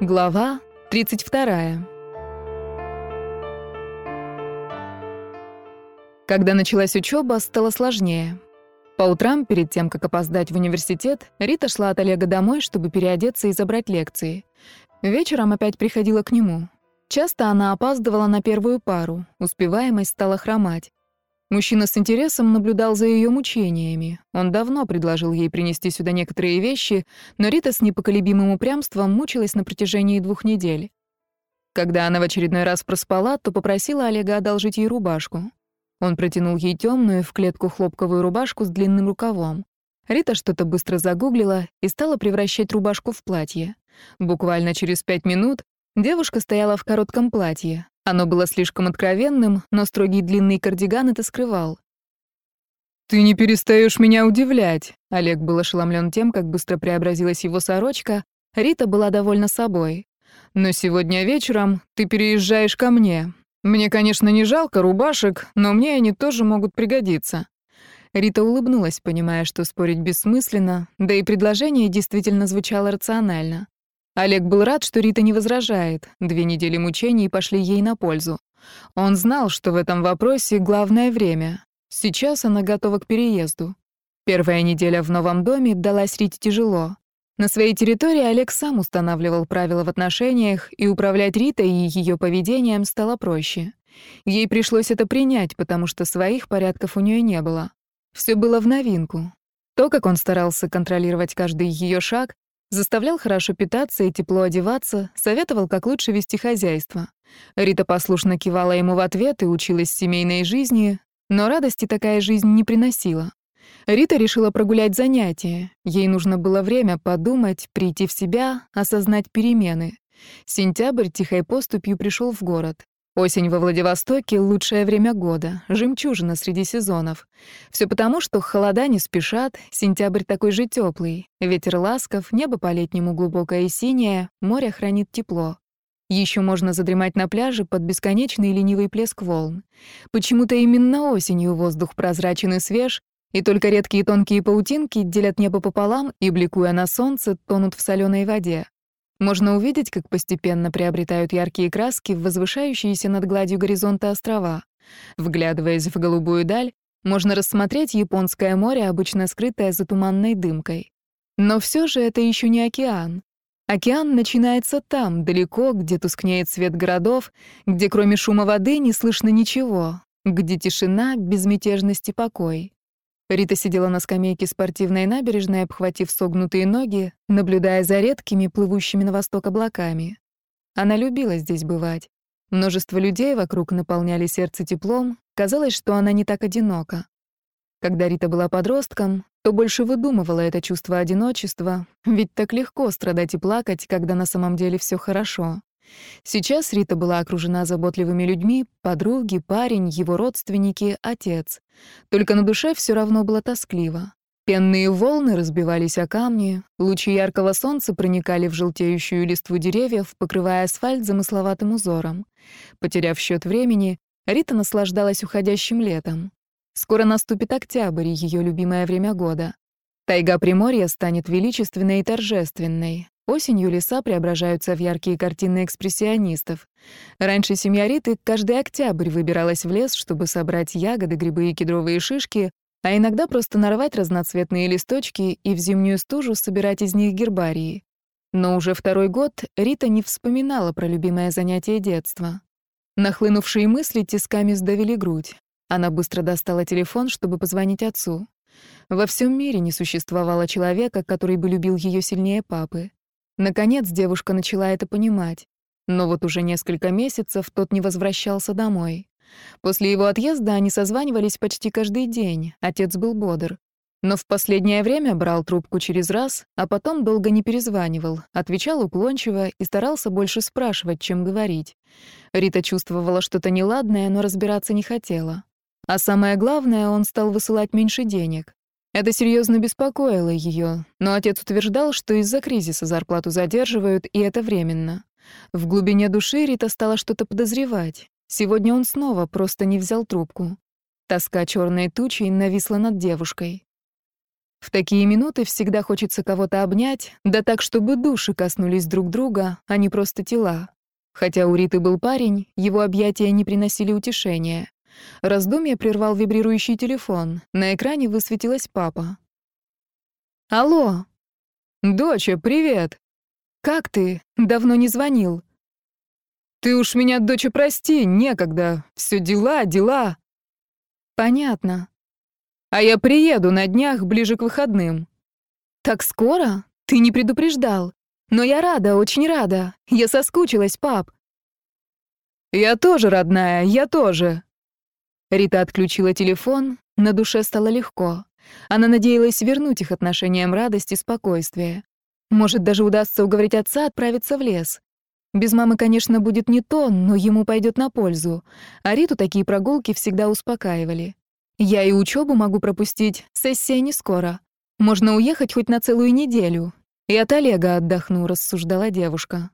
Глава 32. Когда началась учеба, стало сложнее. По утрам, перед тем, как опоздать в университет, Рита шла от Олега домой, чтобы переодеться и забрать лекции. Вечером опять приходила к нему. Часто она опаздывала на первую пару, успеваемость стала хромать. Мужчина с интересом наблюдал за ее мучениями. Он давно предложил ей принести сюда некоторые вещи, но Рита с непоколебимым упрямством мучилась на протяжении двух недель. Когда она в очередной раз проспала, то попросила Олега одолжить ей рубашку. Он протянул ей темную в клетку хлопковую рубашку с длинным рукавом. Рита что-то быстро загуглила и стала превращать рубашку в платье. Буквально через пять минут девушка стояла в коротком платье, оно было слишком откровенным, но строгий длинный кардиган это скрывал. «Ты не перестаешь меня удивлять!» Олег был ошеломлен тем, как быстро преобразилась его сорочка. Рита была довольна собой. «Но сегодня вечером ты переезжаешь ко мне. Мне, конечно, не жалко рубашек, но мне они тоже могут пригодиться». Рита улыбнулась, понимая, что спорить бессмысленно, да и предложение действительно звучало рационально. Олег был рад, что Рита не возражает. Две недели мучений пошли ей на пользу. Он знал, что в этом вопросе главное время. Сейчас она готова к переезду. Первая неделя в новом доме далась Рите тяжело. На своей территории Олег сам устанавливал правила в отношениях, и управлять Ритой и ее поведением стало проще. Ей пришлось это принять, потому что своих порядков у нее не было. Все было в новинку. То, как он старался контролировать каждый ее шаг, Заставлял хорошо питаться и тепло одеваться, советовал, как лучше вести хозяйство. Рита послушно кивала ему в ответ и училась семейной жизни, но радости такая жизнь не приносила. Рита решила прогулять занятия. Ей нужно было время подумать, прийти в себя, осознать перемены. Сентябрь тихой поступью пришел в город. Осень во Владивостоке — лучшее время года, жемчужина среди сезонов. Все потому, что холода не спешат, сентябрь такой же теплый, ветер ласков, небо по-летнему глубокое и синее, море хранит тепло. Еще можно задремать на пляже под бесконечный ленивый плеск волн. Почему-то именно осенью воздух прозрачен и свеж, и только редкие тонкие паутинки делят небо пополам и, бликуя на солнце, тонут в соленой воде. Можно увидеть, как постепенно приобретают яркие краски в возвышающиеся над гладью горизонта острова. Вглядываясь в голубую даль, можно рассмотреть Японское море, обычно скрытое за туманной дымкой. Но все же это еще не океан. Океан начинается там, далеко, где тускнеет свет городов, где кроме шума воды не слышно ничего, где тишина, безмятежность и покой. Рита сидела на скамейке спортивной набережной, обхватив согнутые ноги, наблюдая за редкими, плывущими на восток облаками. Она любила здесь бывать. Множество людей вокруг наполняли сердце теплом, казалось, что она не так одинока. Когда Рита была подростком, то больше выдумывала это чувство одиночества, ведь так легко страдать и плакать, когда на самом деле все хорошо. Сейчас Рита была окружена заботливыми людьми, подруги, парень, его родственники, отец. Только на душе все равно было тоскливо. Пенные волны разбивались о камни, лучи яркого солнца проникали в желтеющую листву деревьев, покрывая асфальт замысловатым узором. Потеряв счет времени, Рита наслаждалась уходящим летом. Скоро наступит октябрь, ее любимое время года. Тайга Приморья станет величественной и торжественной. Осенью леса преображаются в яркие картины экспрессионистов. Раньше семья Риты каждый октябрь выбиралась в лес, чтобы собрать ягоды, грибы и кедровые шишки, а иногда просто нарвать разноцветные листочки и в зимнюю стужу собирать из них гербарии. Но уже второй год Рита не вспоминала про любимое занятие детства. Нахлынувшие мысли тисками сдавили грудь. Она быстро достала телефон, чтобы позвонить отцу. Во всем мире не существовало человека, который бы любил ее сильнее папы. Наконец девушка начала это понимать. Но вот уже несколько месяцев тот не возвращался домой. После его отъезда они созванивались почти каждый день, отец был бодр. Но в последнее время брал трубку через раз, а потом долго не перезванивал, отвечал уклончиво и старался больше спрашивать, чем говорить. Рита чувствовала что-то неладное, но разбираться не хотела. А самое главное, он стал высылать меньше денег. Это серьезно беспокоило ее, но отец утверждал, что из-за кризиса зарплату задерживают, и это временно. В глубине души Рита стала что-то подозревать. Сегодня он снова просто не взял трубку. Тоска черной тучей нависла над девушкой. В такие минуты всегда хочется кого-то обнять, да так, чтобы души коснулись друг друга, а не просто тела. Хотя у Риты был парень, его объятия не приносили утешения. Раздумье прервал вибрирующий телефон. На экране высветилась папа. «Алло!» «Доча, привет!» «Как ты? Давно не звонил». «Ты уж меня, доча, прости, некогда. Все дела, дела». «Понятно. А я приеду на днях ближе к выходным». «Так скоро? Ты не предупреждал. Но я рада, очень рада. Я соскучилась, пап». «Я тоже, родная, я тоже». Рита отключила телефон, на душе стало легко. Она надеялась вернуть их отношениям радость и спокойствие. Может, даже удастся уговорить отца отправиться в лес. Без мамы, конечно, будет не то, но ему пойдет на пользу. А Риту такие прогулки всегда успокаивали. Я и учебу могу пропустить, сессия не скоро. Можно уехать хоть на целую неделю. И от Олега отдохну, рассуждала девушка.